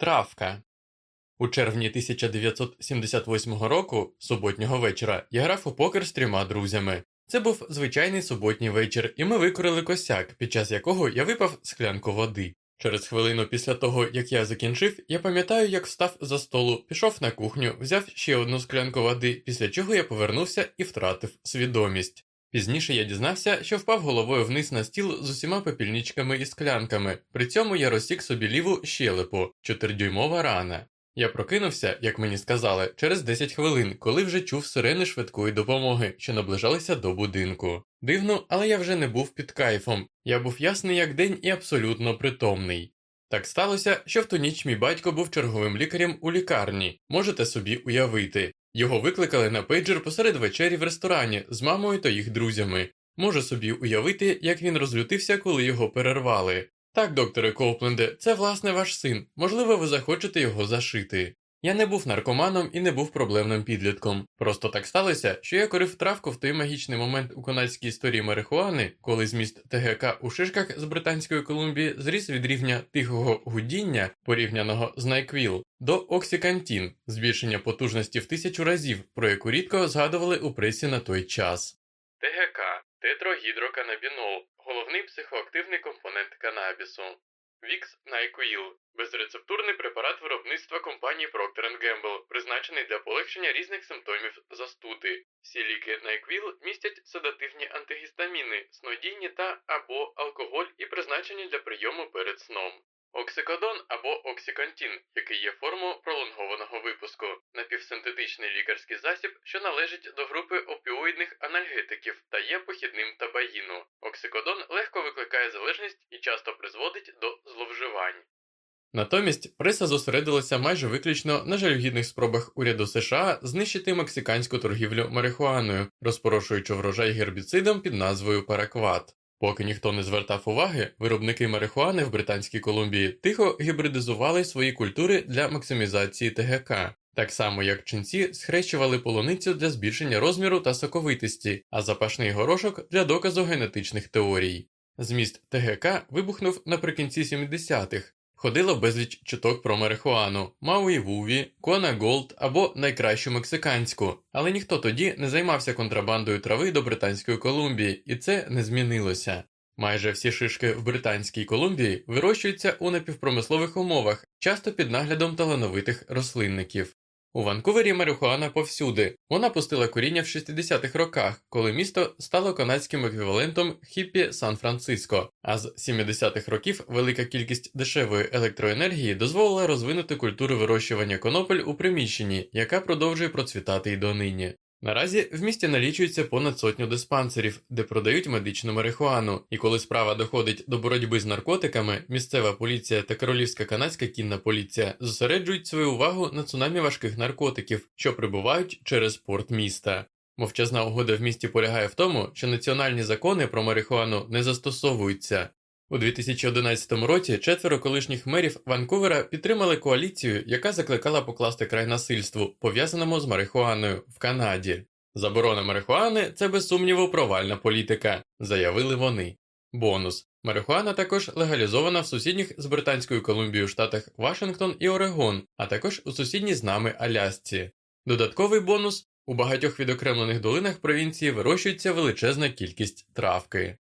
Травка. У червні 1978 року, суботнього вечора, я грав у покер з трьома друзями. Це був звичайний суботній вечір, і ми викорили косяк, під час якого я випав склянку води. Через хвилину після того, як я закінчив, я пам'ятаю, як встав за столу, пішов на кухню, взяв ще одну склянку води, після чого я повернувся і втратив свідомість. Пізніше я дізнався, що впав головою вниз на стіл з усіма попільничками і склянками, при цьому я розсік собі ліву щелепу, чотирдюймова рана. Я прокинувся, як мені сказали, через 10 хвилин, коли вже чув сирени швидкої допомоги, що наближалися до будинку. Дивно, але я вже не був під кайфом, я був ясний як день і абсолютно притомний. Так сталося, що в ту ніч мій батько був черговим лікарем у лікарні, можете собі уявити. Його викликали на пейджер посеред вечері в ресторані з мамою та їх друзями. Можу собі уявити, як він розлютився, коли його перервали. Так, докторе Коупленде, це власне ваш син, можливо, ви захочете його зашити. Я не був наркоманом і не був проблемним підлітком. Просто так сталося, що я курив травку в той магічний момент у канадській історії марихуани, коли зміст ТГК у шишках з Британської Колумбії зріс від рівня тихого гудіння, порівняного з NyQuil, до OxyContin, збільшення потужності в тисячу разів, про яку рідко згадували у пресі на той час. ТГК тетрагідроканабінол головний психоактивний компонент канабісу. Vicks NyQuil безрецептурний препарат виробництва компанії Procter Gamble, призначений для полегшення різних симптомів застуди. Всі ліки NyQuil містять седативні антигістаміни, снодійні та або алкоголь і призначені для прийому перед сном. Оксикодон або OxyContin, який є формою пролонгованого випуску, напівсинтетичний лікарський засіб, що належить до групи опіоїдних анальгетиків та є похідним тебаїну. Оксикодон легко викликає залежність і часто призводить до зловживань. Натомість преса зосередилася майже виключно на жалюгідних спробах уряду США знищити мексиканську торгівлю марихуаною, розпорошуючи врожай гербіцидом під назвою паракват. Поки ніхто не звертав уваги, виробники марихуани в Британській Колумбії тихо гібридизували свої культури для максимізації ТГК, так само як ченці схрещували полуницю для збільшення розміру та соковитості, а запашний горошок для доказу генетичних теорій. Зміст ТГК вибухнув наприкінці 70-х, Ходило безліч чуток про марихуану, Maui Wowie, Kona Gold або найкращу мексиканську, але ніхто тоді не займався контрабандою трави до Британської Колумбії, і це не змінилося. Майже всі шишки в Британській Колумбії вирощуються у напівпромислових умовах, часто під наглядом талановитих рослинників. У Ванкувері марихуана повсюди. Вона пустила коріння в 60-х роках, коли місто стало канадським еквівалентом хіппі Сан-Франциско, а з 70-х років велика кількість дешевої електроенергії дозволила розвинути культуру вирощування конопель у приміщенні, яка продовжує процвітати й донині. Наразі в місті налічується понад сотню диспансерів, де продають медичну марихуану, і коли справа доходить до боротьби з наркотиками, місцева поліція та королівська канадська кінна поліція зосереджують свою увагу на цунамі важких наркотиків, що прибувають через порт міста. Мовчазна угода в місті полягає в тому, що національні закони про марихуану не застосовуються. У 2011 році четверо колишніх мерів Ванкувера підтримали коаліцію, яка закликала покласти край насильству, пов'язаному з марихуаною в Канаді. Заборона марихуани це без сумніву провальна політика, заявили вони. Бонус марихуана також легалізована в сусідніх з Британською Колумбією штатах Вашингтон і Орегон, а також у сусідній з нами Алясці. Додатковий бонус у багатьох відокремлених долинах провінції вирощується величезна кількість травки.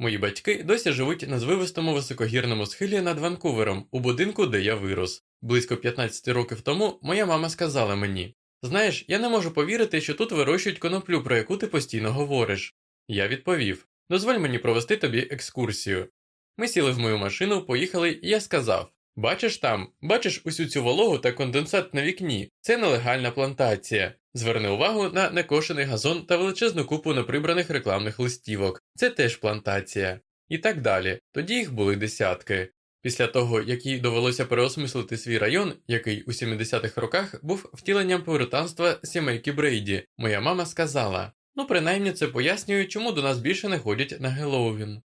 Мої батьки досі живуть на звивистому високогірному схилі над Ванкувером, у будинку, де я вирос. Близько 15 років тому моя мама сказала мені: Знаєш, я не можу повірити, що тут вирощують коноплю, про яку ти постійно говориш. Я відповів: Дозволь мені провести тобі екскурсію. Ми сіли в мою машину, поїхали, і я сказав: Бачиш там, бачиш усю цю вологу та конденсат на вікні, це нелегальна плантація. Зверни увагу на некошений газон та величезну купу неприбраних рекламних листівок, це теж плантація. І так далі. Тоді їх були десятки. Після того, як їй довелося переосмислити свій район, який у 70-х роках був втіленням пуританства сімейки Брейді, моя мама сказала: ну, принаймні це пояснює, чому до нас більше не ходять на Геловін.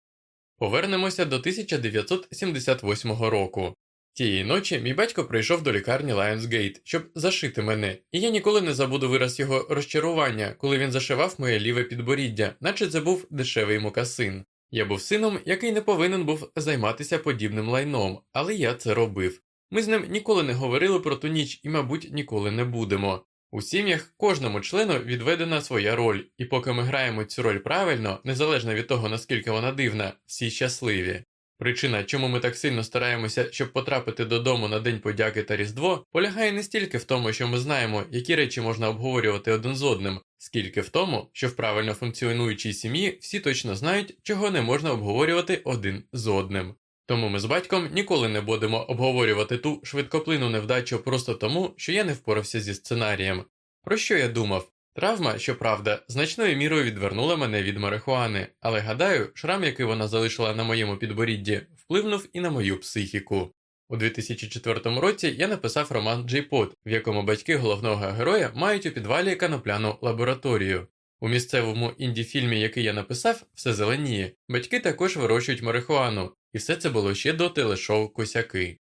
Повернемося до 1978 року. Тієї ночі мій батько прийшов до лікарні Лайонсгейт, щоб зашити мене, і я ніколи не забуду вираз його розчарування, коли він зашивав моє ліве підборіддя, наче це був дешевий мукасин. Я був сином, який не повинен був займатися подібним лайном, але я це робив. Ми з ним ніколи не говорили про ту ніч і, мабуть, ніколи не будемо. У сім'ях кожному члену відведена своя роль, і поки ми граємо цю роль правильно, незалежно від того, наскільки вона дивна, всі щасливі. Причина, чому ми так сильно стараємося, щоб потрапити додому на День подяки та Різдво, полягає не стільки в тому, що ми знаємо, які речі можна обговорювати один з одним, скільки в тому, що в правильно функціонуючій сім'ї всі точно знають, чого не можна обговорювати один з одним. Тому ми з батьком ніколи не будемо обговорювати ту швидкоплинну невдачу просто тому, що я не впорався зі сценарієм. Про що я думав? Травма, щоправда, значною мірою відвернула мене від марихуани, але гадаю, шрам, який вона залишила на моєму підборідді, впливнув і на мою психіку. У 2004 році я написав роман Джейпот, в якому батьки головного героя мають у підвалі канопляну лабораторію. У місцевому інді-фільмі, який я написав, все зеленіє. Батьки також вирощують марихуану, і все це було ще до телешоу Косяки.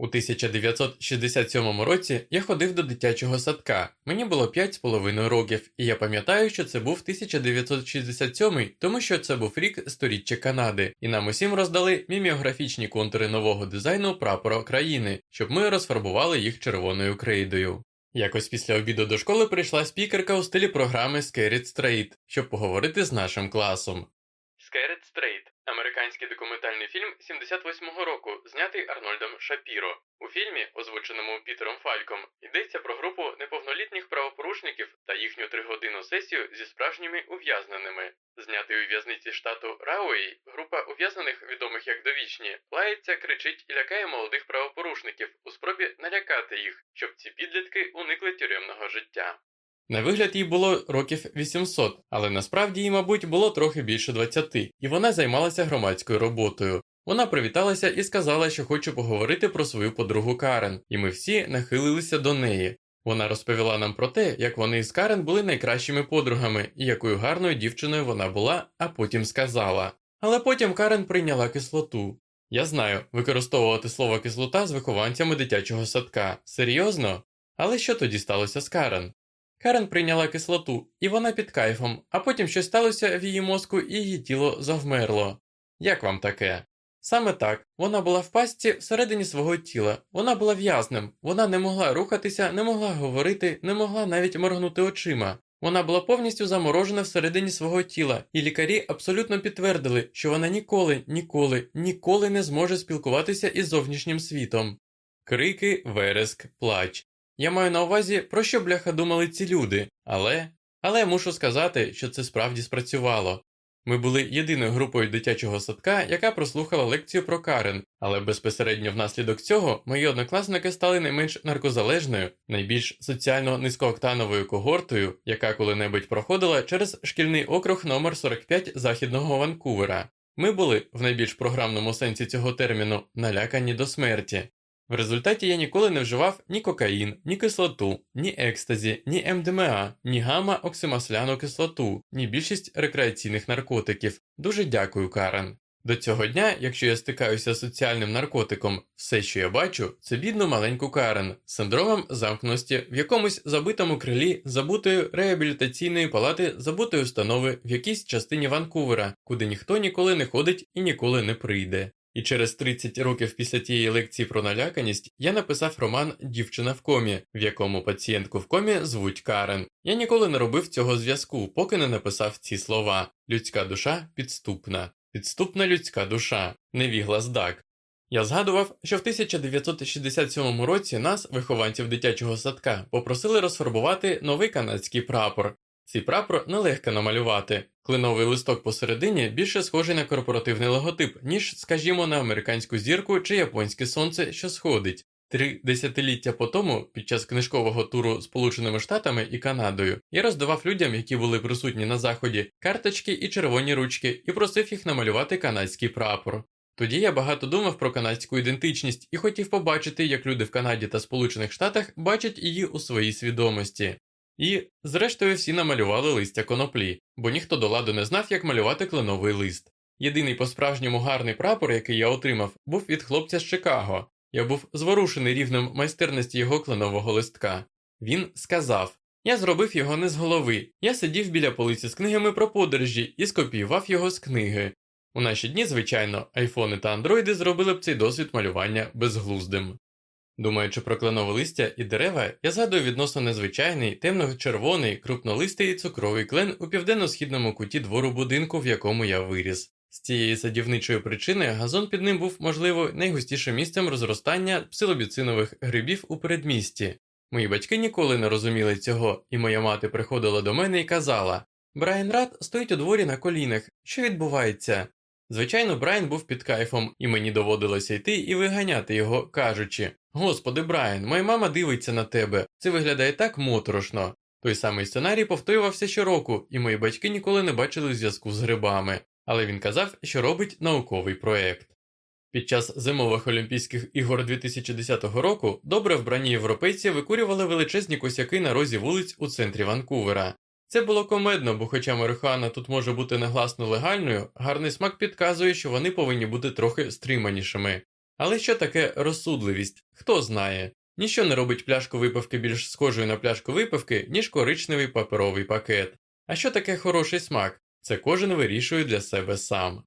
У 1967 році я ходив до дитячого садка. Мені було 5,5 років, і я пам'ятаю, що це був 1967, тому що це був рік сторіччя Канади, і нам усім роздали міміографічні контури нового дизайну прапора країни, щоб ми розфарбували їх червоною крейдою. Якось після обіду до школи прийшла спікерка у стилі програми Scared Straight, щоб поговорити з нашим класом. Scared Straight – американський документальний фільм 78-го року, знятий Арнольдом Шапіро. У фільмі, озвученому Пітером Фальком, йдеться про групу неповнолітніх правопорушників та їхню тригодинну сесію зі справжніми ув'язненими. Знятий у в'язниці штату Рауей, група ув'язнених, відомих як довічні, лається, кричить і лякає молодих правопорушників у спробі налякати їх, щоб ці підлітки уникли тюремного життя. На вигляд їй було років 800, але насправді їй, мабуть, було трохи більше 20, і вона займалася громадською роботою. Вона привіталася і сказала, що хоче поговорити про свою подругу Карен, і ми всі нахилилися до неї. Вона розповіла нам про те, як вони із Карен були найкращими подругами і якою гарною дівчиною вона була, а потім сказала. Але потім Карен прийняла кислоту. Я знаю, використовувати слово кислота з вихованцями дитячого садка. Серйозно? Але що тоді сталося з Карен? Карен прийняла кислоту, і вона під кайфом, а потім щось сталося в її мозку і її тіло завмерло. Як вам таке? Саме так, вона була в пастці всередині свого тіла, вона була в'язнем, вона не могла рухатися, не могла говорити, не могла навіть моргнути очима. Вона була повністю заморожена всередині свого тіла, і лікарі абсолютно підтвердили, що вона ніколи, ніколи, ніколи не зможе спілкуватися із зовнішнім світом. Крики, вереск, плач. Я маю на увазі, про що бляха думали ці люди, але. Але мушу сказати, що це справді спрацювало. Ми були єдиною групою дитячого садка, яка прослухала лекцію про Карен, але безпосередньо внаслідок цього мої однокласники стали найменш наркозалежною, найбільш соціально низькооктановою когортою, яка коли-небудь проходила через шкільний округ номер 45 західного Ванкувера. Ми були в найбільш програмному сенсі цього терміну налякані до смерті. В результаті я ніколи не вживав ні кокаїн, ні кислоту, ні екстазі, ні МДМА, ні гамма-оксимасляну кислоту, ні більшість рекреаційних наркотиків. Дуже дякую, Карен. До цього дня, якщо я стикаюся з соціальним наркотиком, все, що я бачу, це бідну маленьку Карен з синдромом замкненості в якомусь забитому крилі забутої реабілітаційної палати забутої установи в якійсь частині Ванкувера, куди ніхто ніколи не ходить і ніколи не прийде. І через 30 років після тієї лекції про наляканість я написав роман Дівчина в комі, в якому пацієнтку в комі звуть Карен. Я ніколи не робив цього зв'язку, поки не написав ці слова: людська душа підступна, підступна людська душа, невігла здак. Я згадував, що в 1967 році нас, вихованців дитячого садка, попросили розфарбувати новий канадський прапор. Цей прапор нелегко намалювати. Клиновий листок посередині більше схожий на корпоративний логотип, ніж, скажімо, на американську зірку чи японське сонце, що сходить. Три десятиліття по тому, під час книжкового туру Сполученими Штатами і Канадою, я роздавав людям, які були присутні на заході, карточки і червоні ручки, і просив їх намалювати канадський прапор. Тоді я багато думав про канадську ідентичність і хотів побачити, як люди в Канаді та Сполучених Штатах бачать її у своїй свідомості. І, зрештою, всі намалювали листя коноплі, бо ніхто до ладу не знав, як малювати кленовий лист. Єдиний по-справжньому гарний прапор, який я отримав, був від хлопця з Чикаго. Я був зворушений рівнем майстерності його кленового листка. Він сказав: Я зробив його не з голови. Я сидів біля полиці з книгами про подорожі і скопіював його з книги. У наші дні, звичайно, айфони та андроїди зробили б цей досвід малювання безглуздим. Думаючи про кленове листя і дерева, я згадую відносно незвичайний, темно-червоний, крупнолистий цукровий клен у південно-східному куті двору будинку, в якому я виріс. З цієї садівничої причини газон під ним був, можливо, найгустішим місцем розростання псилобіцинових грибів у передмісті. Мої батьки ніколи не розуміли цього, і моя мати приходила до мене і казала Брайан Рад стоїть у дворі на колінах. Що відбувається? Звичайно, Брайан був під кайфом, і мені доводилося йти і виганяти його, кажучи Господи, Брайан, моя мама дивиться на тебе, це виглядає так моторошно. Той самий сценарій повторювався щороку, і мої батьки ніколи не бачили зв'язку з грибами, але він казав, що робить науковий проєкт. Під час зимових Олімпійських ігор 2010 року добре вбрані європейці викурювали величезні косяки на розі вулиць у центрі Ванкувера. Це було комедно, бо хоча марихуана тут може бути негласно легальною, гарний смак підказує, що вони повинні бути трохи стриманішими. Але що таке розсудливість? Хто знає? Ніщо не робить пляшку випивки більш схожою на пляшку випивки, ніж коричневий паперовий пакет. А що таке хороший смак? Це кожен вирішує для себе сам.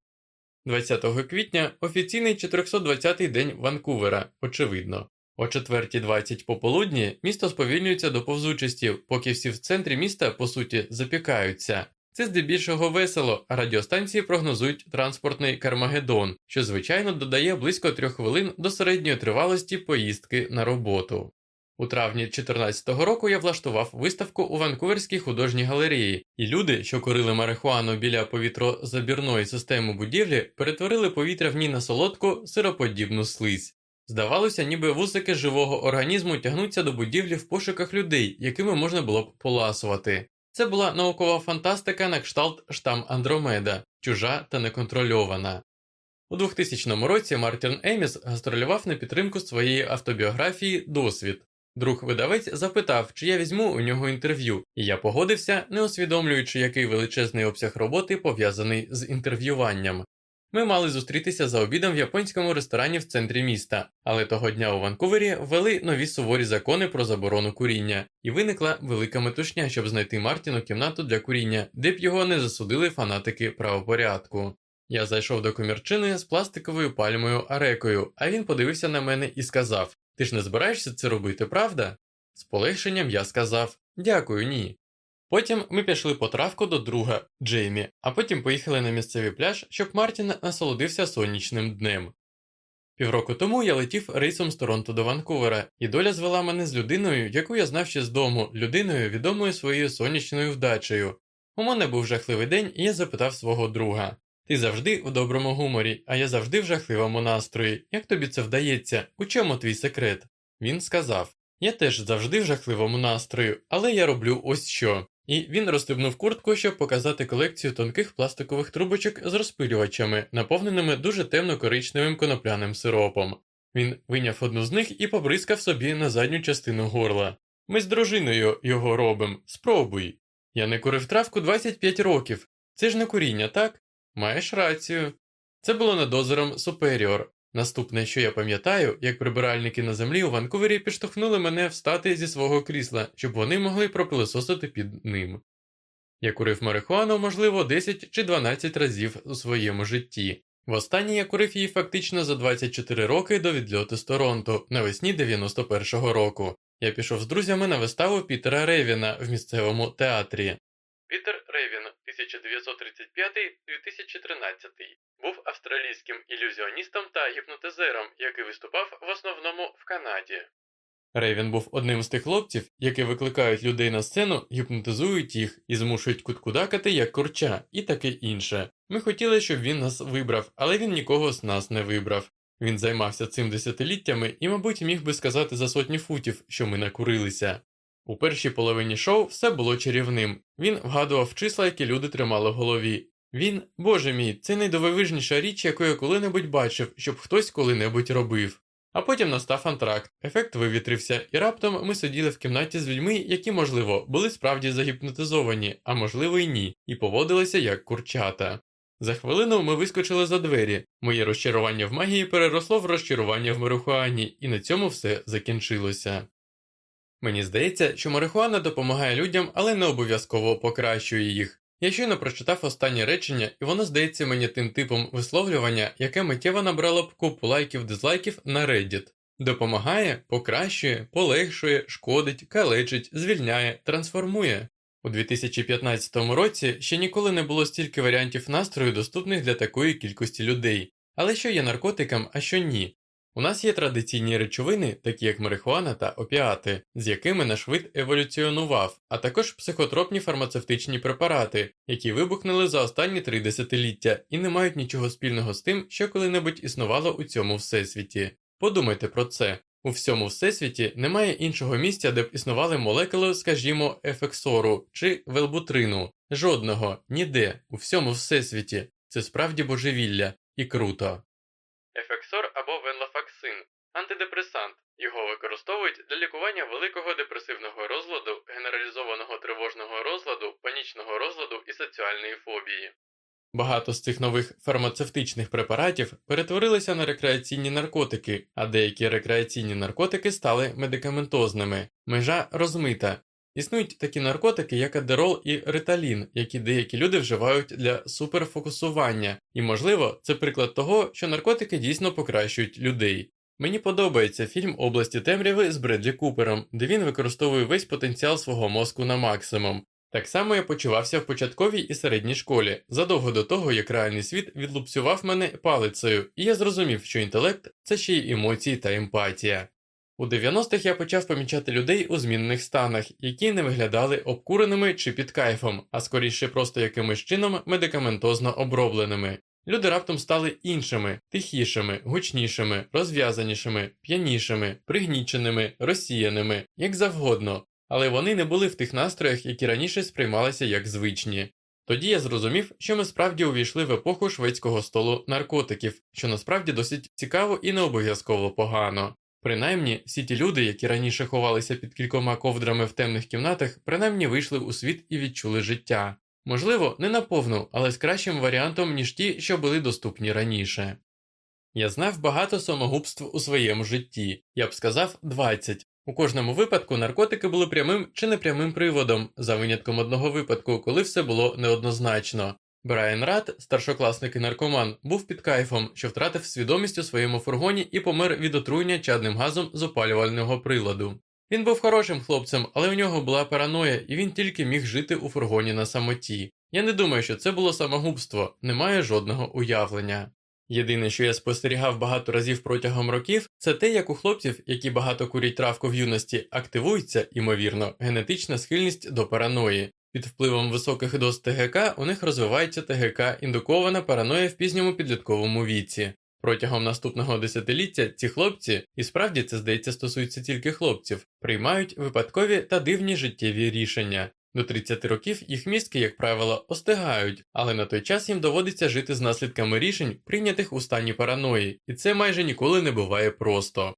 20 квітня офіційний 420-й день Ванкувера, очевидно. О 4.20 пополудні місто сповільнюється до повзучості, поки всі в центрі міста, по суті, запікаються. Це здебільшого весело, а радіостанції прогнозують транспортний Кармагеддон, що звичайно додає близько трьох хвилин до середньої тривалості поїздки на роботу. У травні 2014 року я влаштував виставку у Ванкуверській художній галереї, і люди, що курили марихуану біля повітрозабірної системи будівлі, перетворили повітря в ній на солодку сироподібну слизь. Здавалося, ніби вусики живого організму тягнуться до будівлі в пошуках людей, якими можна було б поласувати. Це була наукова фантастика на кшталт штам Андромеда, чужа та неконтрольована. У 2000 році Мартін Еміс гастролював на підтримку своєї автобіографії Досвід. Друг видавець запитав, чи я візьму у нього інтерв'ю, і я погодився, не усвідомлюючи, який величезний обсяг роботи пов'язаний з інтерв'юванням. Ми мали зустрітися за обідом в японському ресторані в центрі міста, але того дня у Ванкувері ввели нові суворі закони про заборону куріння, і виникла велика метушня, щоб знайти Мартіну кімнату для куріння, де б його не засудили фанатики правопорядку. Я зайшов до комірчини з пластиковою пальмою арекою, а він подивився на мене і сказав: Ти ж не збираєшся це робити, правда? З полегшенням я сказав Дякую, ні. Потім ми пішли по травку до друга Джеймі, а потім поїхали на місцевий пляж, щоб Мартін насолодився сонячним днем. Півроку тому я летів рейсом з Торонто до Ванкувера, і доля звела мене з людиною, яку я знав ще з дому, людиною, відомою своєю сонячною вдачею. У мене був жахливий день, і я запитав свого друга Ти завжди в доброму гуморі, а я завжди в жахливому настрої. Як тобі це вдається? У чому твій секрет? Він сказав Я теж завжди в жахливому настрою, але я роблю ось що. І він розстебнув куртку, щоб показати колекцію тонких пластикових трубочок з розпилювачами, наповненими дуже темно-коричневим конопляним сиропом. Він виняв одну з них і побризкав собі на задню частину горла. Ми з дружиною його робимо, спробуй. Я не курив травку 25 років. Це ж не куріння, так? Маєш рацію. Це було над озером Суперіор, Наступне, що я пам'ятаю, як прибиральники на землі у Ванкувері підштовхнули мене встати зі свого крісла, щоб вони могли пропилососити під ним. Я курив марихуану, можливо, 10 чи 12 разів у своєму житті. Востаннє я курив її фактично за 24 роки до відльоту з Торонто навесні 91-го року. Я пішов з друзями на виставу Пітера Ревіна в місцевому театрі. Пітер Ревін 1935-2013 був австралійським ілюзіоністом та гіпнотизером, який виступав в основному в Канаді. Рейвен був одним з тих хлопців, які викликають людей на сцену, гіпнотизують їх і змушують куткудакати як курча, і таке інше. Ми хотіли, щоб він нас вибрав, але він нікого з нас не вибрав. Він займався цим десятиліттями і, мабуть, міг би сказати за сотні футів, що ми накурилися. У першій половині шоу все було чарівним. Він вгадував числа, які люди тримали в голові. Він, боже мій, це найдововижніша річ, яку я коли-небудь бачив, щоб хтось коли-небудь робив. А потім настав антракт, ефект вивітрився, і раптом ми сиділи в кімнаті з людьми, які, можливо, були справді загіпнотизовані, а можливо й ні, і поводилися як курчата. За хвилину ми вискочили за двері. Моє розчарування в магії переросло в розчарування в марихуані, і на цьому все закінчилося. Мені здається, що марихуана допомагає людям, але не обов'язково покращує їх. Я щойно прочитав останнє речення, і воно здається мені тим типом висловлювання, яке миттєво набрало б купу лайків дизлайків на Reddit. Допомагає, покращує, полегшує, шкодить, калечить, звільняє, трансформує. У 2015 році ще ніколи не було стільки варіантів настрою, доступних для такої кількості людей. Але що є наркотикам, а що ні? У нас є традиційні речовини, такі як марихуана та опіати, з якими наш вид еволюціонував, а також психотропні фармацевтичні препарати, які вибухнули за останні три десятиліття і не мають нічого спільного з тим, що коли-небудь існувало у цьому всесвіті. Подумайте про це. У всьому всесвіті немає іншого місця, де б існували молекули, скажімо, ефексору чи велбутрину. Жодного, ніде, у всьому всесвіті. Це справді божевілля і круто. Або венлафаксин антидепресант. Його використовують для лікування великого депресивного розладу, генералізованого тривожного розладу, панічного розладу і соціальної фобії. Багато з цих нових фармацевтичних препаратів перетворилися на рекреаційні наркотики, а деякі рекреаційні наркотики стали медикаментозними. Межа розмита. Існують такі наркотики, як адерол і риталін, які деякі люди вживають для суперфокусування, і, можливо, це приклад того, що наркотики дійсно покращують людей. Мені подобається фільм Області темряви з Бредлі Купером, де він використовує весь потенціал свого мозку на максимум. Так само я почувався в початковій і середній школі, задовго до того, як реальний світ відлупцював мене палицею, і я зрозумів, що інтелект це ще й емоції та емпатія. У 90-х я почав помічати людей у змінних станах, які не виглядали обкуреними чи під кайфом, а скоріше просто якимось чином медикаментозно обробленими. Люди раптом стали іншими, тихішими, гучнішими, розв'язанішими, п'янішими, пригніченими, розсіяними, як завгодно, але вони не були в тих настроях, які раніше сприймалися як звичні. Тоді я зрозумів, що ми справді увійшли в епоху шведського столу наркотиків, що насправді досить цікаво і не обов'язково погано. Принаймні, всі ті люди, які раніше ховалися під кількома ковдрами в темних кімнатах, принаймні вийшли у світ і відчули життя. Можливо, не наповну, але з кращим варіантом, ніж ті, що були доступні раніше. Я знав багато самогубств у своєму житті, я б сказав 20. У кожному випадку наркотики були прямим чи непрямим приводом, за винятком одного випадку, коли все було неоднозначно. Брайан Рад, старшокласник і наркоман, був під кайфом, що втратив свідомість у своєму фургоні і помер від отруєння чадним газом з опалювального приладу. Він був хорошим хлопцем, але у нього була параноя, і він тільки міг жити у фургоні на самоті. Я не думаю, що це було самогубство, немає жодного уявлення. Єдине, що я спостерігав багато разів протягом років, це те, як у хлопців, які багато курять травку в юності, активується, ймовірно, генетична схильність до параної. Під впливом високих доз ТГК у них розвивається ТГК індукована параноя в пізньому підлітковому віці. Протягом наступного десятиліття ці хлопці, і справді це здається стосується тільки хлопців, приймають випадкові та дивні життєві рішення. До 30 років їх мізки, як правило, остигають, але на той час їм доводиться жити з наслідками рішень, прийнятих у стані параної, і це майже ніколи не буває просто.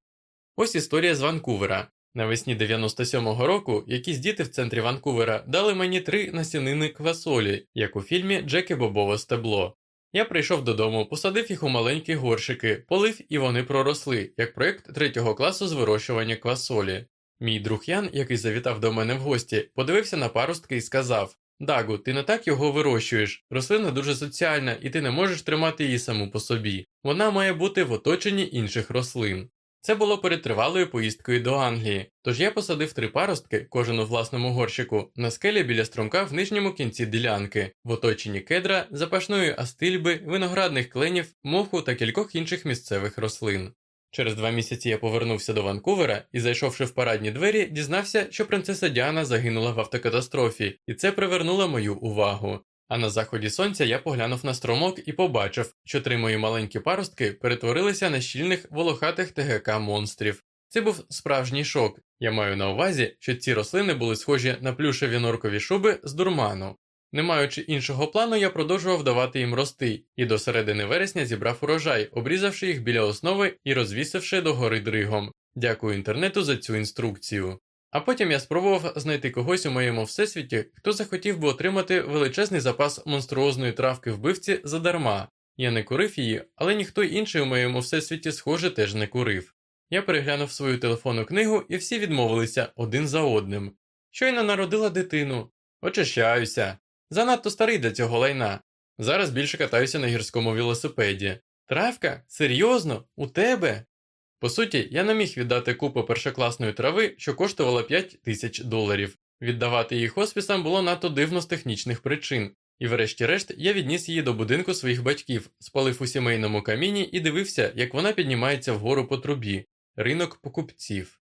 Ось історія з Ванкувера. Навесні 97-го року якісь діти в центрі Ванкувера дали мені три насінини квасолі, як у фільмі Джекі Бобове стебло. Я прийшов додому, посадив їх у маленькі горшики, полив і вони проросли, як проєкт третього класу з вирощування квасолі. Мій друг Ян, який завітав до мене в гості, подивився на паростки і сказав Дагу, ти не так його вирощуєш. Рослина дуже соціальна, і ти не можеш тримати її саму по собі. Вона має бути в оточенні інших рослин. Це було перед тривалою поїздкою до Англії, тож я посадив три паростки, кожен у власному горщику, на скелі біля струмка в нижньому кінці ділянки, в оточенні кедра, запашної астильби, виноградних кленів, моху та кількох інших місцевих рослин. Через два місяці я повернувся до Ванкувера і, зайшовши в парадні двері, дізнався, що принцеса Діана загинула в автокатастрофі, і це привернуло мою увагу. А на заході сонця я поглянув на струмок і побачив, що три мої маленькі паростки перетворилися на щільних волохатих ТГК монстрів. Це був справжній шок. Я маю на увазі, що ці рослини були схожі на плюшеві норкові шуби з дурману. Не маючи іншого плану, я продовжував давати їм рости, і до середини вересня зібрав урожай, обрізавши їх біля основи і розвісивши догори дригом. Дякую інтернету за цю інструкцію. А потім я спробував знайти когось у моєму всесвіті, хто захотів би отримати величезний запас монструозної травки вбивці задарма. Я не курив її, але ніхто інший у моєму всесвіті, схоже, теж не курив. Я переглянув свою телефонну книгу, і всі відмовилися один за одним. Щойно народила дитину. Очищаюся. Занадто старий для цього лайна. Зараз більше катаюся на гірському велосипеді. Травка? Серйозно? У тебе? По суті, я не міг віддати купу першокласної трави, що коштувала 5 тисяч доларів. Віддавати її хоспісам було надто дивно з технічних причин, і врешті-решт я відніс її до будинку своїх батьків, спалив у сімейному каміні і дивився, як вона піднімається вгору по трубі, ринок покупців.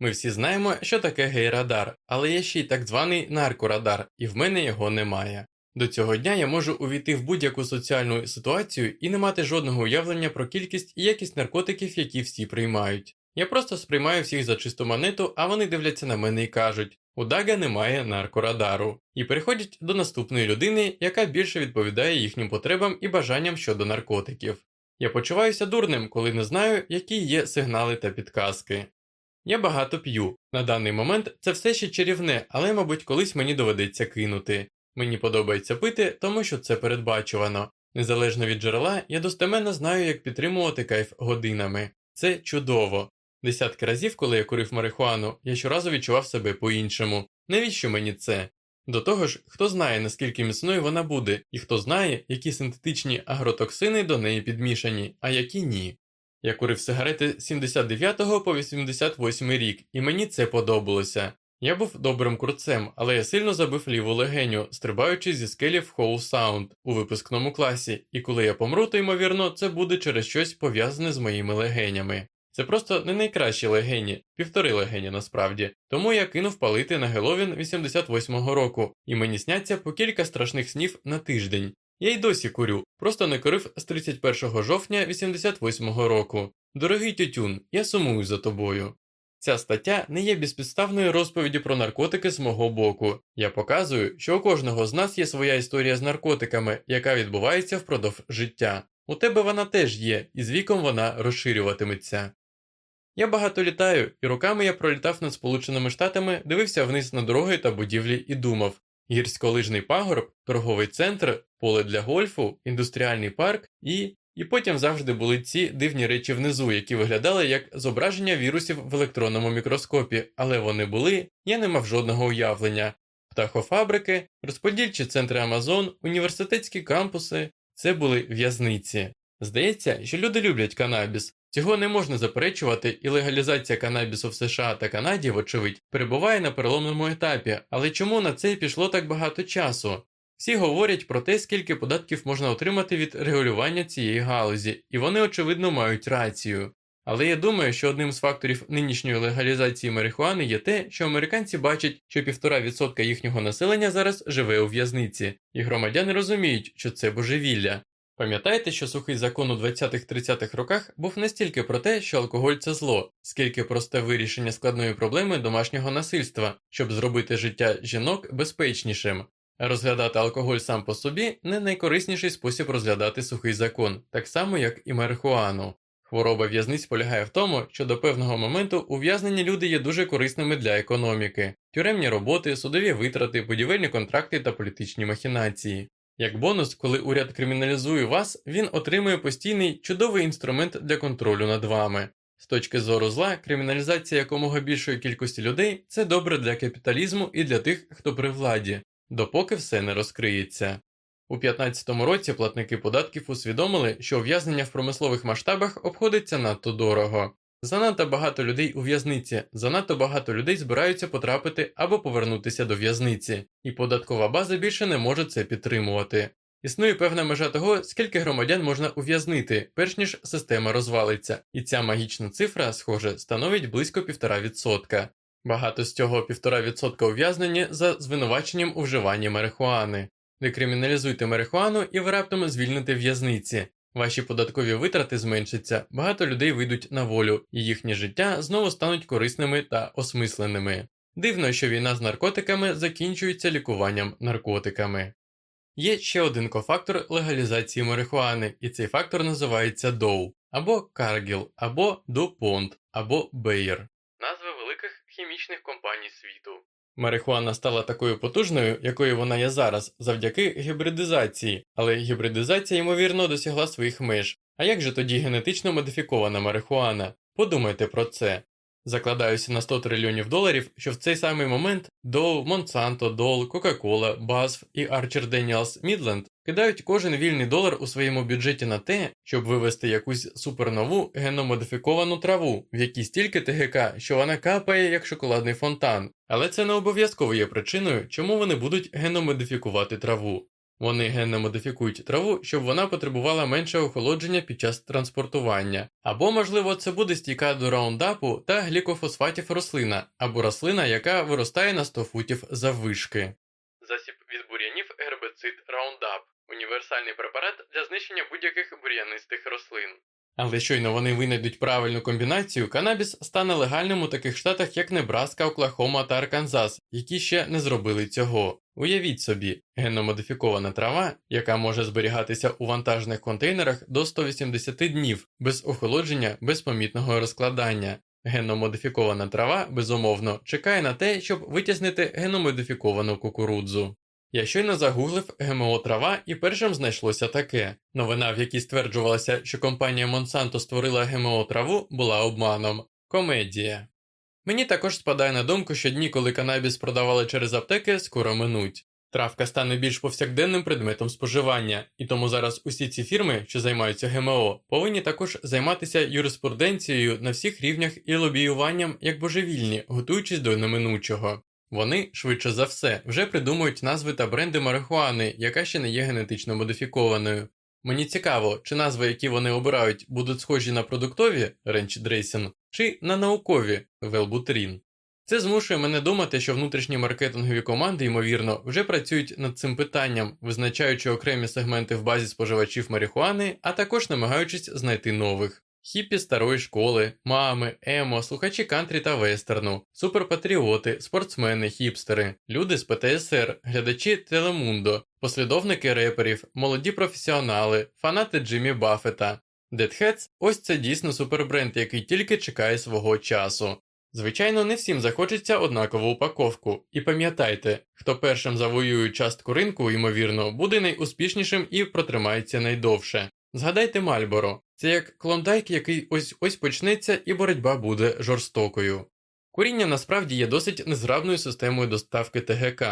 Ми всі знаємо, що таке гейрадар, але є ще й так званий наркорадар, і в мене його немає. До цього дня я можу увійти в будь-яку соціальну ситуацію і не мати жодного уявлення про кількість і якість наркотиків, які всі приймають. Я просто сприймаю всіх за чисту монету, а вони дивляться на мене і кажуть: у Дага немає наркорадару, і переходять до наступної людини, яка більше відповідає їхнім потребам і бажанням щодо наркотиків. Я почуваюся дурним, коли не знаю, які є сигнали та підказки. Я багато п'ю. На даний момент це все ще чарівне, але, мабуть, колись мені доведеться кинути. Мені подобається пити, тому що це передбачувано. Незалежно від джерела, я достеменно знаю, як підтримувати кайф годинами. Це чудово. Десятки разів, коли я курив марихуану, я щоразу відчував себе по-іншому. Навіщо мені це? До того ж, хто знає, наскільки міцною вона буде, і хто знає, які синтетичні агротоксини до неї підмішані, а які ні. Я курив сигарети з 79 по 88 рік, і мені це подобалося. Я був добрим курцем, але я сильно забив ліву легеню, стрибаючи зі скелі в Хоу Саунд у випускному класі, і коли я помру, то ймовірно, це буде через щось пов'язане з моїми легенями. Це просто не найкращі легені, півтори легені насправді. Тому я кинув палити на Геловін 88-го року, і мені сняться по кілька страшних снів на тиждень. Я й досі курю, просто не курив з 31 жовтня 88-го року. Дорогий тютюн, я сумую за тобою. Ця стаття не є безпідставною розповіді про наркотики з мого боку. Я показую, що у кожного з нас є своя історія з наркотиками, яка відбувається впродовж життя. У тебе вона теж є, і з віком вона розширюватиметься. Я багато літаю, і роками я пролітав над Сполученими Штатами, дивився вниз на дороги та будівлі і думав гірськолижний пагорб, торговий центр, поле для гольфу, індустріальний парк і. І потім завжди були ці дивні речі внизу, які виглядали як зображення вірусів в електронному мікроскопі, але вони були, я не мав жодного уявлення. Птахофабрики, розподільчі центри Амазон, університетські кампуси це були в'язниці. Здається, що люди люблять канабіс, цього не можна заперечувати, і легалізація канабісу в США та Канаді, вочевидь, перебуває на переломному етапі, але чому на це пішло так багато часу? Всі говорять про те, скільки податків можна отримати від регулювання цієї галузі, і вони, очевидно, мають рацію. Але я думаю, що одним з факторів нинішньої легалізації марихуани є те, що американці бачать, що 1,5% їхнього населення зараз живе у в'язниці, і громадяни розуміють, що це божевілля. Пам'ятаєте, що сухий закон у 20-30-х роках був не стільки про те, що алкоголь це зло, скільки просте вирішення складної проблеми домашнього насильства, щоб зробити життя жінок безпечнішим. Розглядати алкоголь сам по собі не найкорисніший спосіб розглядати сухий закон, так само як і марихуану. Хвороба в'язниць полягає в тому, що до певного моменту ув'язнені люди є дуже корисними для економіки, тюремні роботи, судові витрати, будівельні контракти та політичні махінації. Як бонус, коли уряд криміналізує вас, він отримує постійний чудовий інструмент для контролю над вами. З точки зору зла, криміналізація якомога більшої кількості людей це добре для капіталізму і для тих, хто при владі, допоки все не розкриється. У 2015 році платники податків усвідомили, що ув'язнення в промислових масштабах обходиться надто дорого. Занадто багато людей у в'язниці, занадто багато людей збираються потрапити або повернутися до в'язниці, і податкова база більше не може це підтримувати. Існує певна межа того, скільки громадян можна ув'язнити, перш ніж система розвалиться, і ця магічна цифра, схоже, становить близько 1,5%. Багато з цього 1,5% ув'язнені за звинуваченням у вживанні марихуани. Декриміналізуйте марихуану і ви раптом звільните в'язниці. Ваші податкові витрати зменшаться, багато людей вийдуть на волю, і їхнє життя знову стануть корисними та осмисленими. Дивно, що війна з наркотиками закінчується лікуванням наркотиками. Є ще один кофактор легалізації марихуани, і цей фактор називається DOW, або Cargill, або DuPont, або Bayer. Хімічних компаній світу. Марихуана стала такою потужною, якою вона є зараз, завдяки гібридизації, але гібридизація, ймовірно, досягла своїх меж. А як же тоді генетично модифікована марихуана? Подумайте про це. Закладаюся на 100 трильйонів доларів, що в цей самий момент Dow, Monsanto, Dole, Coca-Cola, BASF і Archer Daniels Midland кидають кожен вільний долар у своєму бюджеті на те, щоб вивести якусь супернову геномодифіковану траву, в якій стільки ТГК, що вона капає як шоколадний фонтан. Але це не обов'язково є причиною, чому вони будуть геномодифікувати траву. Вони генно модифікують траву, щоб вона потребувала менше охолодження під час транспортування. Або, можливо, це буде стійка до раундапу та глікофосфатів рослина, або рослина, яка виростає на 100 футів заввишки. Засіб від бур'янів гербицид раундап універсальний препарат для знищення будь-яких бур'янистих рослин. Але щойно вони винайдуть правильну комбінацію, канабіс стане легальним у таких штатах, як Небраска, Оклахома та Арканзас, які ще не зробили цього. Уявіть собі, генномодифікована трава, яка може зберігатися у вантажних контейнерах до 180 днів, без охолодження, без помітного розкладання. Генномодифікована трава, безумовно, чекає на те, щоб витіснити геномодифіковану кукурудзу. Я щойно загуглив ГМО трава і першим знайшлося таке. Новина, в якій стверджувалося, що компанія Monsanto створила ГМО траву, була обманом. Комедія. Мені також спадає на думку, що дні, коли канабіс продавали через аптеки, скоро минуть. Травка стане більш повсякденним предметом споживання, і тому зараз усі ці фірми, що займаються ГМО, повинні також займатися юриспруденцією на всіх рівнях і лобіюванням як божевільні, готуючись до неминучого. Вони, швидше за все, вже придумують назви та бренди марихуани, яка ще не є генетично модифікованою. Мені цікаво, чи назви, які вони обирають, будуть схожі на продуктові ренч дрейсін, чи на наукові велбутрін. Це змушує мене думати, що внутрішні маркетингові команди, ймовірно, вже працюють над цим питанням, визначаючи окремі сегменти в базі споживачів марихуани, а також намагаючись знайти нових. Хіпі старої школи, мами, емо, слухачі кантрі та вестерну, суперпатріоти, спортсмени, хіпстери, люди з ПТСР, глядачі Телемундо, послідовники реперів, молоді професіонали, фанати Джиммі Баффета. Deadheads – ось це дійсно супербренд, який тільки чекає свого часу. Звичайно, не всім захочеться однакову упаковку, і пам'ятайте, хто першим завоює частку ринку, ймовірно, буде найуспішнішим і протримається найдовше. Згадайте Мальборо, це як клондайк, який ось ось почнеться, і боротьба буде жорстокою. Куріння насправді є досить незграбною системою доставки ТГК.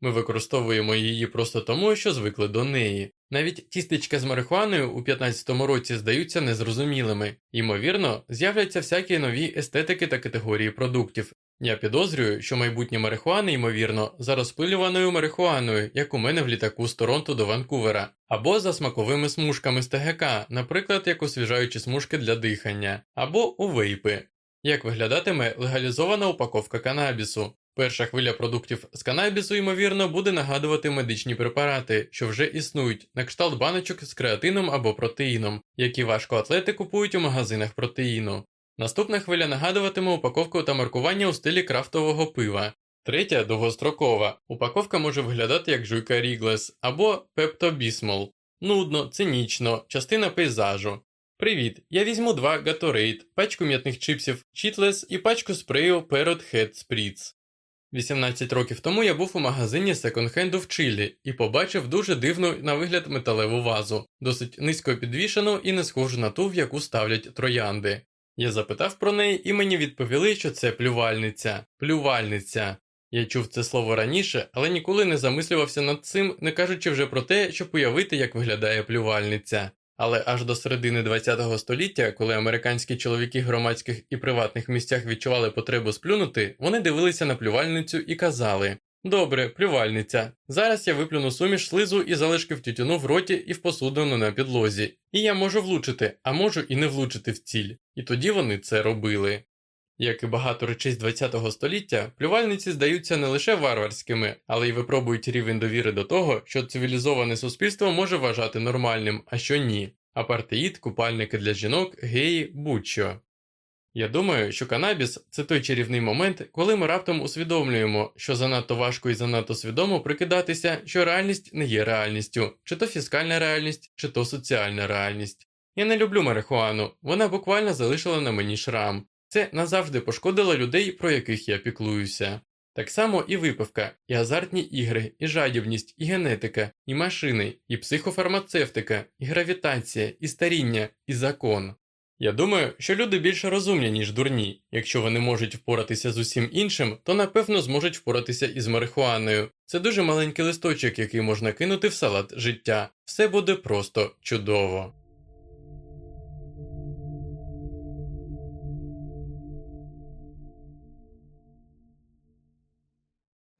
Ми використовуємо її просто тому, що звикли до неї. Навіть тістечка з марихуаною у 15-му році здаються незрозумілими, ймовірно, з'являться всякі нові естетики та категорії продуктів. Я підозрюю, що майбутнє марихуани, ймовірно, за розпилюваною марихуаною, як у мене в літаку з Торонто до Ванкувера, або за смаковими смужками з ТГК, наприклад, як освіжаючі смужки для дихання, або у вейпи. Як виглядатиме легалізована упаковка канабісу? Перша хвиля продуктів з канабісу, ймовірно, буде нагадувати медичні препарати, що вже існують, на кшталт баночок з креатином або протеїном, які важкоатлети купують у магазинах протеїну. Наступна хвиля нагадуватиме упаковку та маркування у стилі крафтового пива. Третя довгострокова. Упаковка може виглядати як жуйка Ріглес або пептобісмол. Нудно, цинічно, частина пейзажу. Привіт, я візьму два Gatorade, пачку м'ятних чипсів Cheetless і пачку спрею Parrot Head Spritz. 18 років тому я був у магазині секонд-хенду в Чилі і побачив дуже дивну на вигляд металеву вазу, досить низько підвішену і не схожу на ту, в яку ставлять троянди. Я запитав про неї, і мені відповіли, що це плювальниця. Плювальниця. Я чув це слово раніше, але ніколи не замислювався над цим, не кажучи вже про те, щоб уявити, як виглядає плювальниця. Але аж до середини ХХ століття, коли американські чоловіки громадських і приватних місцях відчували потребу сплюнути, вони дивилися на плювальницю і казали: Добре, плювальниця. Зараз я виплюну суміш слизу і залишки в тютюну в роті і в посудину на підлозі. І я можу влучити, а можу і не влучити в ціль. І тоді вони це робили. Як і багато речей з ХХ століття, плювальниці здаються не лише варварськими, але й випробують рівень довіри до того, що цивілізоване суспільство може вважати нормальним, а що ні. Апартеїд, купальники для жінок, геї, будь-що. Я думаю, що канабіс це той чарівний момент, коли ми раптом усвідомлюємо, що занадто важко і занадто свідомо прикидатися, що реальність не є реальністю, чи то фіскальна реальність, чи то соціальна реальність. Я не люблю марихуану, вона буквально залишила на мені шрам. Це назавжди пошкодило людей, про яких я піклуюся. Так само і випивка, і азартні ігри, і жадібність, і генетика, і машини, і психофармацевтика, і гравітація, і старіння, і закон. Я думаю, що люди більше розумні, ніж дурні. Якщо вони можуть впоратися з усім іншим, то напевно зможуть впоратися із марихуаною. Це дуже маленький листочок, який можна кинути в салат життя. Все буде просто чудово.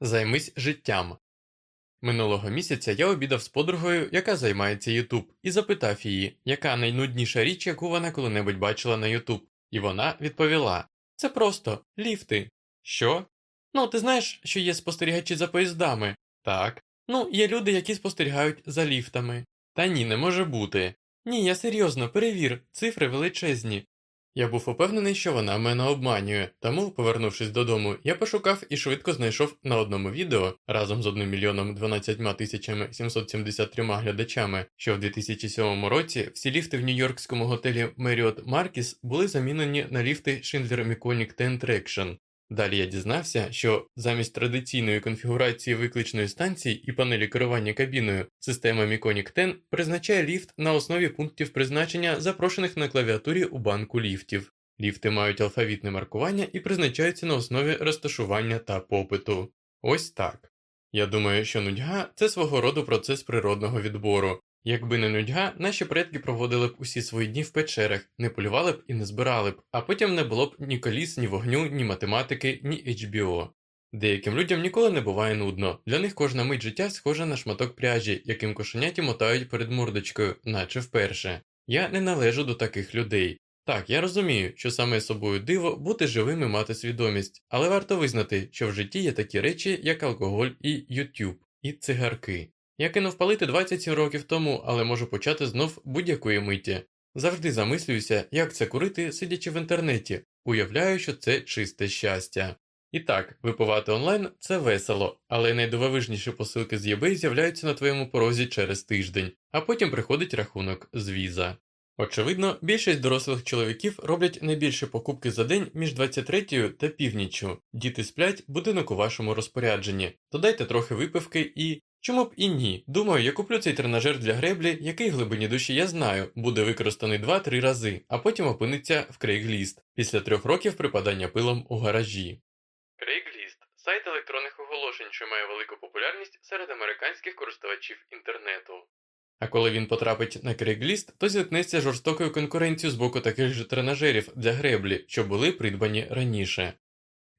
Займись життям. Минулого місяця я обідав з подругою, яка займається Ютуб, і запитав її, яка найнудніша річ, яку вона коли-небудь бачила на Ютуб. І вона відповіла: Це просто ліфти. Що? Ну, ти знаєш, що є спостерігачі за поїздами? Так. Ну, є люди, які спостерігають за ліфтами. Та ні, не може бути. Ні, я серйозно, перевір, цифри величезні. Я був упевнений, що вона мене обманює, тому, повернувшись додому, я пошукав і швидко знайшов на одному відео разом з 1 мільйоном 12 тисячами 773 глядачами, що в 2007 році всі ліфти в нью-йоркському готелі Marriott Marquis були замінені на ліфти Schindler Mechanic Tent Traction. Далі я дізнався, що замість традиційної конфігурації викличної станції і панелі керування кабіною система Miconic 10 призначає ліфт на основі пунктів призначення, запрошених на клавіатурі у банку ліфтів. Ліфти мають алфавітне маркування і призначаються на основі розташування та попиту. Ось так. Я думаю, що нудьга це свого роду процес природного відбору, Якби не нудьга, наші предки проводили б усі свої дні в печерах, не полювали б і не збирали б, а потім не було б ні коліс, ні вогню, ні математики, ні HBO. Деяким людям ніколи не буває нудно, для них кожна мить життя схожа на шматок пряжі, яким кошеняті мотають перед мордочкою, наче вперше. Я не належу до таких людей. Так, я розумію, що саме собою диво бути живим і мати свідомість, але варто визнати, що в житті є такі речі, як алкоголь і YouTube, і цигарки. Я кинув палити 27 років тому, але можу почати знов будь-якої миті. Завжди замислююся, як це курити, сидячи в інтернеті, уявляю, що це чисте щастя. І так, випивати онлайн це весело, але найдивовижніші посилки з eBay з'являються на твоєму порозі через тиждень, а потім приходить рахунок з віза. Очевидно, більшість дорослих чоловіків роблять найбільші покупки за день між 23 та північчю. Діти сплять, будинок у вашому розпорядженні. Додайте трохи випивки і Чому б і ні? Думаю, я куплю цей тренажер для греблі, який глибині душі я знаю, буде використаний 2-3 рази, а потім опиниться в Craigslist після трьох років припадання пилом у гаражі. Craigslist – сайт електронних оголошень, що має велику популярність серед американських користувачів інтернету. А коли він потрапить на Craigslist, то зіткнеться жорстокою конкуренцією з боку таких же тренажерів для греблі, що були придбані раніше.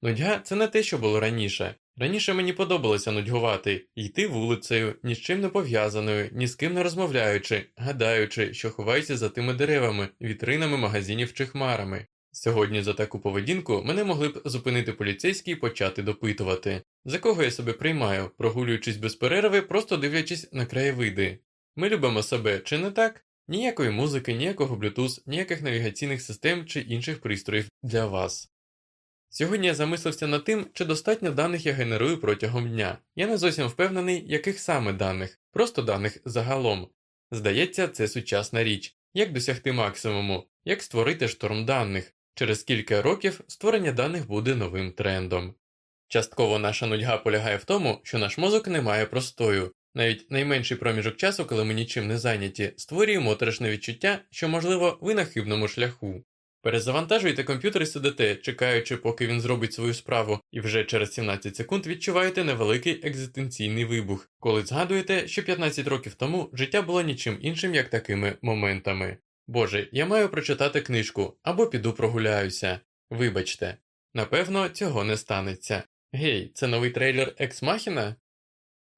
Нудьга це не те, що було раніше. Раніше мені подобалося нудьгувати, йти вулицею, ні з чим не пов'язаною, ні з ким не розмовляючи, гадаючи, що ховаюся за тими деревами, вітринами магазинів чи хмарами. Сьогодні за таку поведінку мене могли б зупинити поліцейські і почати допитувати, за кого я себе приймаю, прогулюючись без перерви, просто дивлячись на краєвиди. Ми любимо себе, чи не так? Ніякої музики, ніякого Bluetooth, ніяких навігаційних систем чи інших пристроїв для вас. Сьогодні я замислився над тим, чи достатньо даних я генерую протягом дня. Я не зовсім впевнений, яких саме даних, просто даних загалом. Здається, це сучасна річ, як досягти максимуму, як створити шторм даних. Через кілька років створення даних буде новим трендом. Частково наша нудьга полягає в тому, що наш мозок не має простою, навіть найменший проміжок часу, коли ми нічим не зайняті, створює моторошне відчуття, що, можливо, ви на хибному шляху. Перезавантажуєте комп'ютер і сидите, чекаючи, поки він зробить свою справу, і вже через 17 секунд відчуваєте невеликий екзистенційний вибух, коли згадуєте, що 15 років тому життя було нічим іншим, як такими моментами. Боже, я маю прочитати книжку або піду прогуляюся. Вибачте, напевно, цього не станеться. Гей, це новий трейлер Екс Махіна?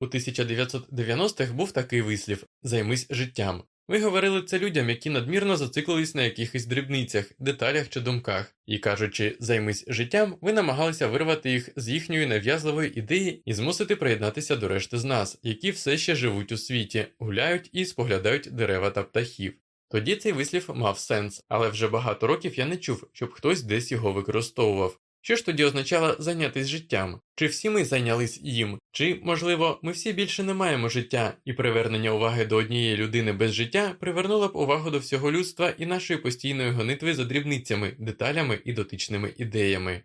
У 1990-х був такий вислів Займись життям. Ви говорили це людям, які надмірно зациклились на якихось дрібницях, деталях чи думках, і кажучи, займись життям, ви намагалися вирвати їх з їхньої нав'язливої ідеї і змусити приєднатися до решти з нас, які все ще живуть у світі, гуляють і споглядають дерева та птахів. Тоді цей вислів мав сенс, але вже багато років я не чув, щоб хтось десь його використовував. Що ж тоді означало зайнятися життям? Чи всі ми зайнялись їм? Чи, можливо, ми всі більше не маємо життя, і привернення уваги до однієї людини без життя привернуло б увагу до всього людства і нашої постійної гонитви за дрібницями, деталями і дотичними ідеями?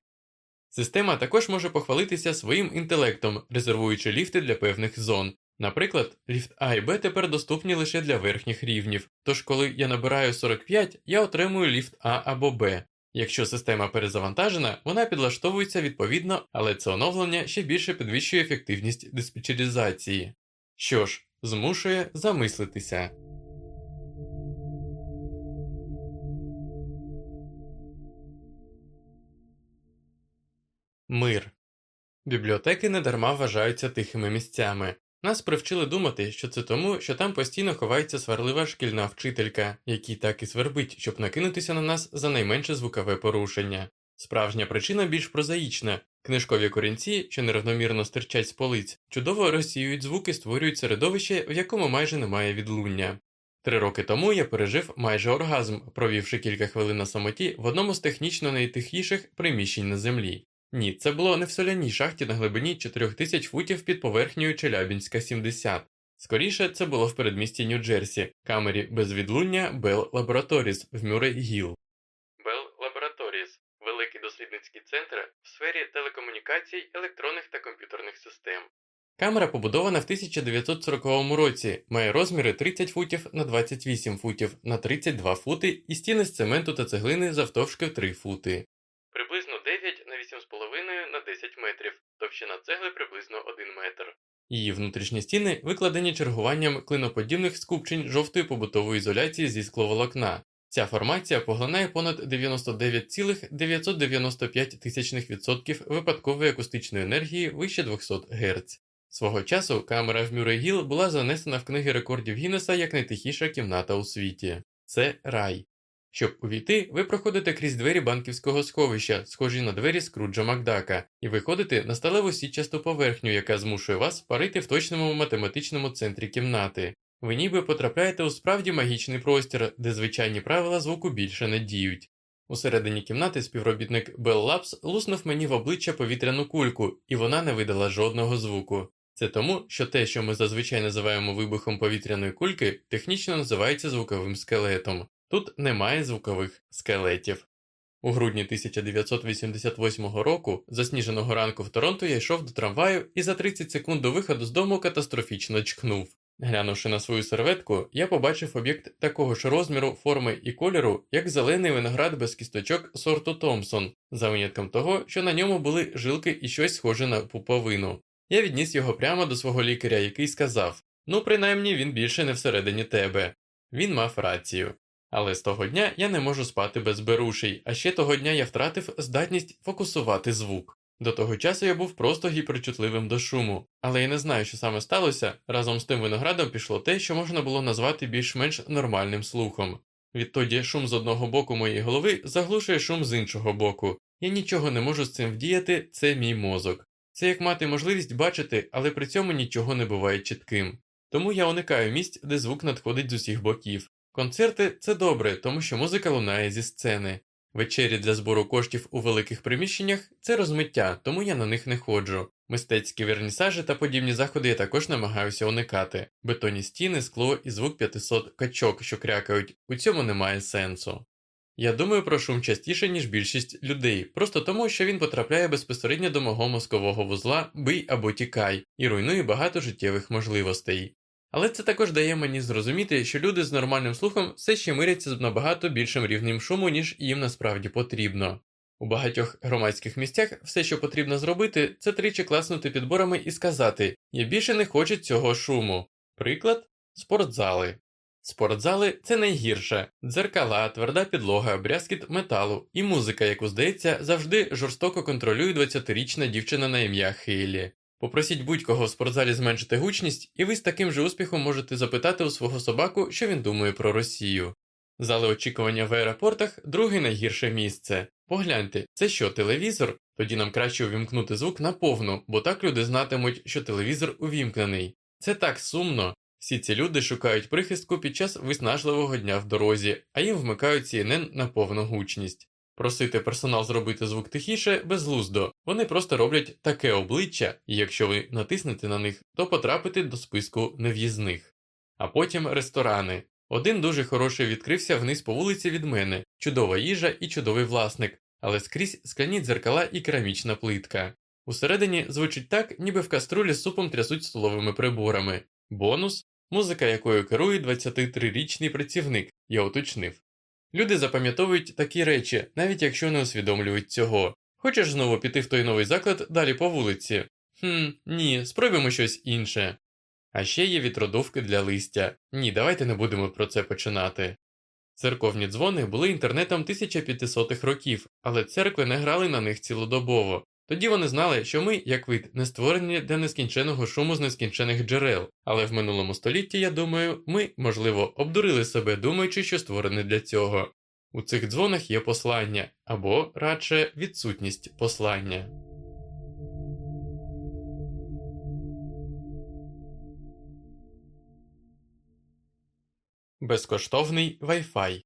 Система також може похвалитися своїм інтелектом, резервуючи ліфти для певних зон. Наприклад, ліфт А і Б тепер доступні лише для верхніх рівнів, тож коли я набираю 45, я отримую ліфт А або Б. Якщо система перезавантажена, вона підлаштовується відповідно, але це оновлення ще більше підвищує ефективність диспетчеризації. Що ж, змушує замислитися. Мир. Бібліотеки недарма вважаються тихими місцями. Нас привчили думати, що це тому, що там постійно ховається сварлива шкільна вчителька, який так і свербить, щоб накинутися на нас за найменше звукове порушення. Справжня причина більш прозаїчна книжкові корінці, що нерівномірно стирчать з полиць, чудово розсіюють звуки, створюють середовище, в якому майже немає відлуння. Три роки тому я пережив майже оргазм, провівши кілька хвилин на самоті в одному з технічно найтихіших приміщень на землі. Ні, це було не в соляній шахті на глибині 4000 футів під поверхнею Челябінська 70. Скоріше це було в передмісті Нью-Джерсі, камері без відлуння Bell Laboratories в Мюррей Гіл. Bell Laboratories – великий дослідницький центр в сфері телекомунікацій, електронних та комп'ютерних систем. Камера побудована в 1940 році, має розміри 30 футів на 28 футів на 32 фути і стіни з цементу та цеглини завтовшки в 3 фути. Приблизно 9 на 8,5 на 10 метрів, товщина цегли приблизно 1 метр. Її внутрішні стіни викладені чергуванням клиноподібних скупчень жовтої побутової ізоляції зі скловолокна. Ця формація поглинає понад 99,995% випадкової акустичної енергії вище 200 Гц. Свого часу камера в Мюррей-Гіл була занесена в книги рекордів Гіннеса як найтихіша кімната у світі. Це рай. Щоб увійти, ви проходите крізь двері банківського сховища, схожі на двері Скруджа Макдака, і виходите на сталеву сітчасту поверхню, яка змушує вас парити в точному математичному центрі кімнати. Ви ніби потрапляєте у справді магічний простір, де звичайні правила звуку більше не діють. Усередині кімнати співробітник Bell Labs луснув мені в обличчя повітряну кульку, і вона не видала жодного звуку. Це тому, що те, що ми зазвичай називаємо вибухом повітряної кульки, технічно називається звуковим скелетом. Тут немає звукових скелетів. У грудні 1988 року, засніженого ранку в Торонто, я йшов до трамваю і за 30 секунд до виходу з дому катастрофічно чкнув. Глянувши на свою серветку, я побачив об'єкт такого ж розміру, форми і кольору, як зелений виноград без кісточок сорту Томпсон, за винятком того, що на ньому були жилки і щось схоже на пуповину. Я відніс його прямо до свого лікаря, який сказав: ну, принаймні він більше не всередині тебе. Він мав рацію. Але з того дня я не можу спати без берушей, а ще того дня я втратив здатність фокусувати звук. До того часу я був просто гіперчутливим до шуму, але я не знаю, що саме сталося. Разом з тим виноградом пішло те, що можна було назвати більш-менш нормальним слухом. Відтоді шум з одного боку моєї голови заглушує шум з іншого боку. Я нічого не можу з цим вдіяти, це мій мозок. Це як мати можливість бачити, але при цьому нічого не буває чітким. Тому я уникаю місць, де звук надходить з усіх боків. Концерти це добре, тому що музика лунає зі сцени. Вечері для збору коштів у великих приміщеннях це розмиття, тому я на них не ходжу. Мистецькі вернісажі та подібні заходи я також намагаюся уникати. Бетонні стіни, скло і звук 500 качок, що крякають, у цьому немає сенсу. Я думаю про шум частіше, ніж більшість людей, просто тому, що він потрапляє безпосередньо до мого мозкового вузла, бий або тікай, і руйнує багато життєвих можливостей. Але це також дає мені зрозуміти, що люди з нормальним слухом все ще миряться з набагато більшим рівнем шуму, ніж їм насправді потрібно. У багатьох громадських місцях все, що потрібно зробити, це тричі класнути підборами і сказати Я більше не хочу цього шуму. Приклад спортзали. Спортзали це найгірше дзеркала, тверда підлога, брязкіт металу і музика, яку здається, завжди жорстоко контролює 20-річна дівчина на ім'я Хейлі. Попросіть будь-кого в спортзалі зменшити гучність, і ви з таким же успіхом можете запитати у свого собаку, що він думає про Росію. Зали очікування в аеропортах друге найгірше місце. Погляньте, це що, телевізор? Тоді нам краще увімкнути звук на повну, бо так люди знатимуть, що телевізор увімкнений. Це так сумно. Всі ці люди шукають прихистку під час виснажливого дня в дорозі, а їм вмикають CNN на повну гучність. Просити персонал зробити звук тихіше безглуздо, вони просто роблять таке обличчя, і якщо ви натиснете на них, то потрапите до списку нев'їзних. А потім ресторани. Один дуже хороший відкрився вниз по вулиці від мене, чудова їжа і чудовий власник, але скрізь скляні дзеркала і керамічна плитка. Усередині звучить так, ніби в каструлі з супом трясуть столовими приборами. Бонус музика, якою керує 23-річний працівник, я уточнив. Люди запам'ятовують такі речі, навіть якщо не усвідомлюють цього. Хочеш знову піти в той новий заклад далі по вулиці? Хм, ні, спробуємо щось інше. А ще є вітродувки для листя. Ні, давайте не будемо про це починати. Церковні дзвони були інтернетом 1500-х років, але церкви не грали на них цілодобово. Тоді вони знали, що ми, як вид, не створені для нескінченого шуму з нескінчених джерел, але в минулому столітті, я думаю, ми, можливо, обдурили себе, думаючи, що створені для цього. У цих дзвонах є послання або радше відсутність послання. Безкоштовний Wi-Fi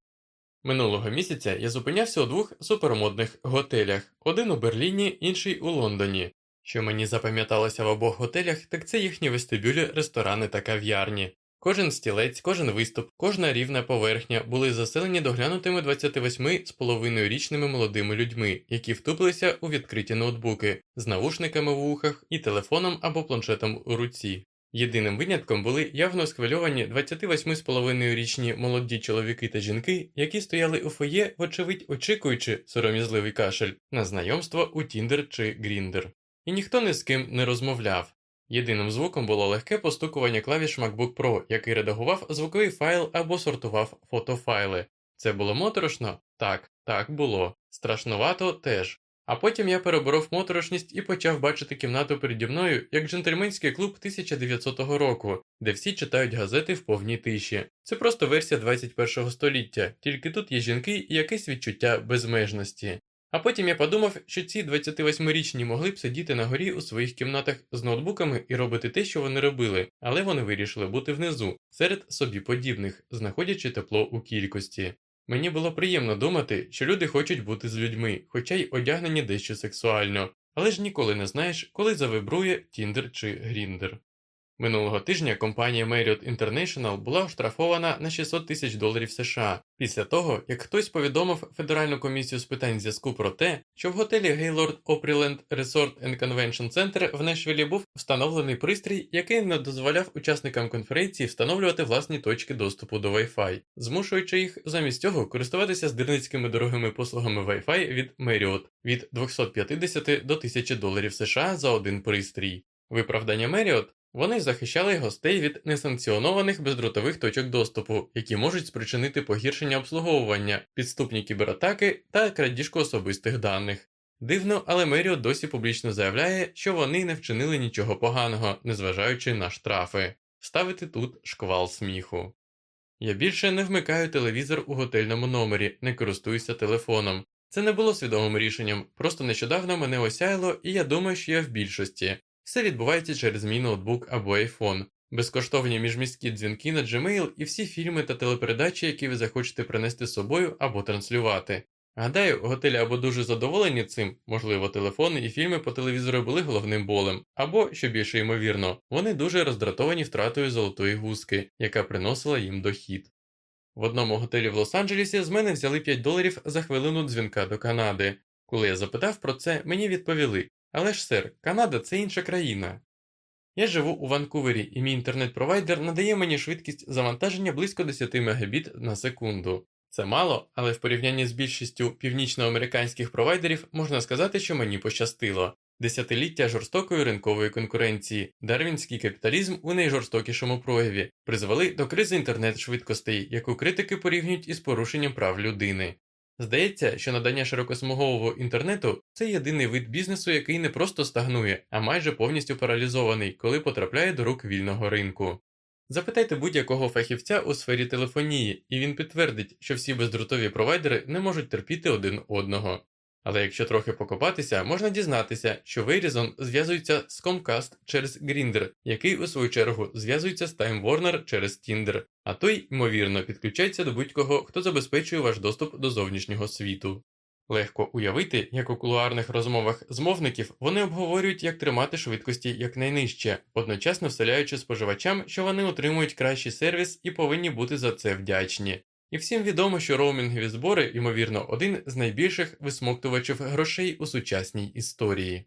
Минулого місяця я зупинявся у двох супермодних готелях: один у Берліні, інший у Лондоні. Що мені запам'яталося в обох готелях, так це їхні вестибюлі, ресторани та кав'ярні. Кожен стілець, кожен виступ, кожна рівна поверхня були заселені доглянутими 28,5-річними молодими людьми, які втупилися у відкриті ноутбуки з навушниками в ухах і телефоном або планшетом у руці. Єдиним винятком були явно схвильовані 28,5-річні молоді чоловіки та жінки, які стояли у фоє, вочевидь очікуючи сором'язливий кашель на знайомство у Tinder чи Grindr. І ніхто ні з ким не розмовляв. Єдиним звуком було легке постукування клавіш MacBook Pro, який редагував звуковий файл або сортував фотофайли. Це було моторошно? Так, так було. Страшнувато теж. А потім я переборов моторошність і почав бачити кімнату переді мною як джентльменський клуб 1900 року, де всі читають газети в повній тиші. Це просто версія 21 століття, тільки тут є жінки і якесь відчуття безмежності. А потім я подумав, що ці 28-річні могли б сидіти на горі у своїх кімнатах з ноутбуками і робити те, що вони робили, але вони вирішили бути внизу, серед собі подібних, знаходячи тепло у кількості. Мені було приємно думати, що люди хочуть бути з людьми, хоча й одягнені дещо сексуально, але ж ніколи не знаєш, коли завибрує Тіндер чи Гріндер. Минулого тижня компанія Marriott International була оштрафована на 600 тисяч доларів США після того, як хтось повідомив Федеральну комісію з питань зв'язку про те, що в готелі Gaylord Opryland Resort and Convention Center в Нешвілі був встановлений пристрій, який не дозволяв учасникам конференції встановлювати власні точки доступу до Wi-Fi, змушуючи їх замість цього користуватися здирницькими дорогими послугами Wi-Fi від Marriott від 250 до 1000 доларів США за один пристрій. Виправдання Marriott вони захищали гостей від несанкціонованих бездротових точок доступу, які можуть спричинити погіршення обслуговування, підступні кібератаки та крадіжку особистих даних. Дивно, але Меріо досі публічно заявляє, що вони не вчинили нічого поганого, незважаючи на штрафи. Ставити тут шквал сміху. Я більше не вмикаю телевізор у готельному номері, не користуюся телефоном. Це не було свідомим рішенням, просто нещодавно мене осяяло, і я думаю, що я в більшості. Все відбувається через мій ноутбук або iPhone. Безкоштовні міжміські дзвінки на Gmail і всі фільми та телепередачі, які ви захочете принести з собою або транслювати. Гадаю, готелі або дуже задоволені цим, можливо, телефони і фільми по телевізору були головним болем, або, що більше ймовірно, вони дуже роздратовані втратою золотої гуски, яка приносила їм дохід. В одному готелі в Лос-Анджелесі з мене взяли 5 доларів за хвилину дзвінка до Канади. Коли я запитав про це, мені відповіли, але ж, сер, Канада це інша країна. Я живу у Ванкувері, і мій інтернет-провайдер надає мені швидкість завантаження близько 10 Мбіт на секунду. Це мало, але в порівнянні з більшістю північноамериканських провайдерів можна сказати, що мені пощастило. Десятиліття жорстокої ринкової конкуренції, дарвінський капіталізм у найжорстокішому прояві призвели до кризи інтернет-швидкостей, яку критики порівнюють із порушенням прав людини. Здається, що надання широкосмугового інтернету це єдиний вид бізнесу, який не просто стагнує, а майже повністю паралізований, коли потрапляє до рук вільного ринку. Запитайте будь-якого фахівця у сфері телефонії, і він підтвердить, що всі бездротові провайдери не можуть терпіти один одного. Але якщо трохи покопатися, можна дізнатися, що Verizon зв'язується з Comcast через Grindr, який, у свою чергу, зв'язується з Time Warner через Tinder, а той, ймовірно, підключається до будь-кого, хто забезпечує ваш доступ до зовнішнього світу. Легко уявити, як у кулуарних розмовах змовників вони обговорюють, як тримати швидкості якнайнижче, одночасно вселяючи споживачам, що вони отримують кращий сервіс і повинні бути за це вдячні. І всім відомо, що роумінгові збори, ймовірно, один з найбільших висмоктувачів грошей у сучасній історії.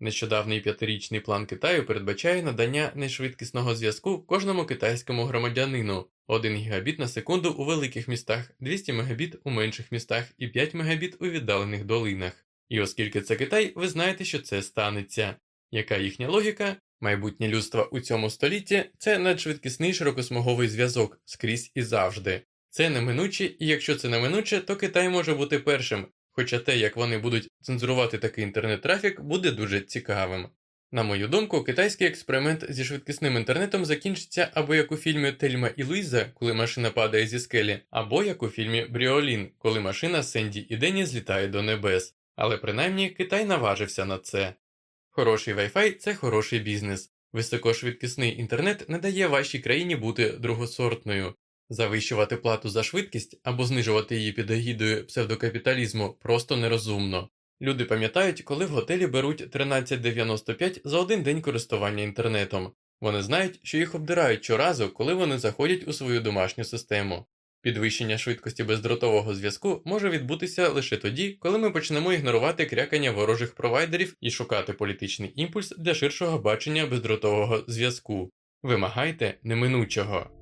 Нещодавний п'ятирічний план Китаю передбачає надання нешвидкісного зв'язку кожному китайському громадянину 1 гігабіт на секунду у великих містах, 200 мегабіт у менших містах і 5 мегабіт у віддалених долинах. І оскільки це Китай, ви знаєте, що це станеться. Яка їхня логіка? Майбутнє людства у цьому столітті це надшвидкісний широкосмуговий зв'язок скрізь і завжди. Це неминуче, і якщо це неминуче, то Китай може бути першим, хоча те, як вони будуть цензурувати такий інтернет-трафік, буде дуже цікавим. На мою думку, китайський експеримент зі швидкісним інтернетом закінчиться або як у фільмі Тельма і Луїза, коли машина падає зі скелі, або як у фільмі Бріолін, коли машина Сенді і Дені злітає до небес. Але принаймні Китай наважився на це. Хороший Wi-Fi – це хороший бізнес. Високошвидкісний інтернет не дає вашій країні бути другосортною. Завищувати плату за швидкість або знижувати її під егідою псевдокапіталізму просто нерозумно. Люди пам'ятають, коли в готелі беруть 13,95 за один день користування інтернетом. Вони знають, що їх обдирають щоразу, коли вони заходять у свою домашню систему. Підвищення швидкості бездротового зв'язку може відбутися лише тоді, коли ми почнемо ігнорувати крякання ворожих провайдерів і шукати політичний імпульс для ширшого бачення бездротового зв'язку. Вимагайте неминучого.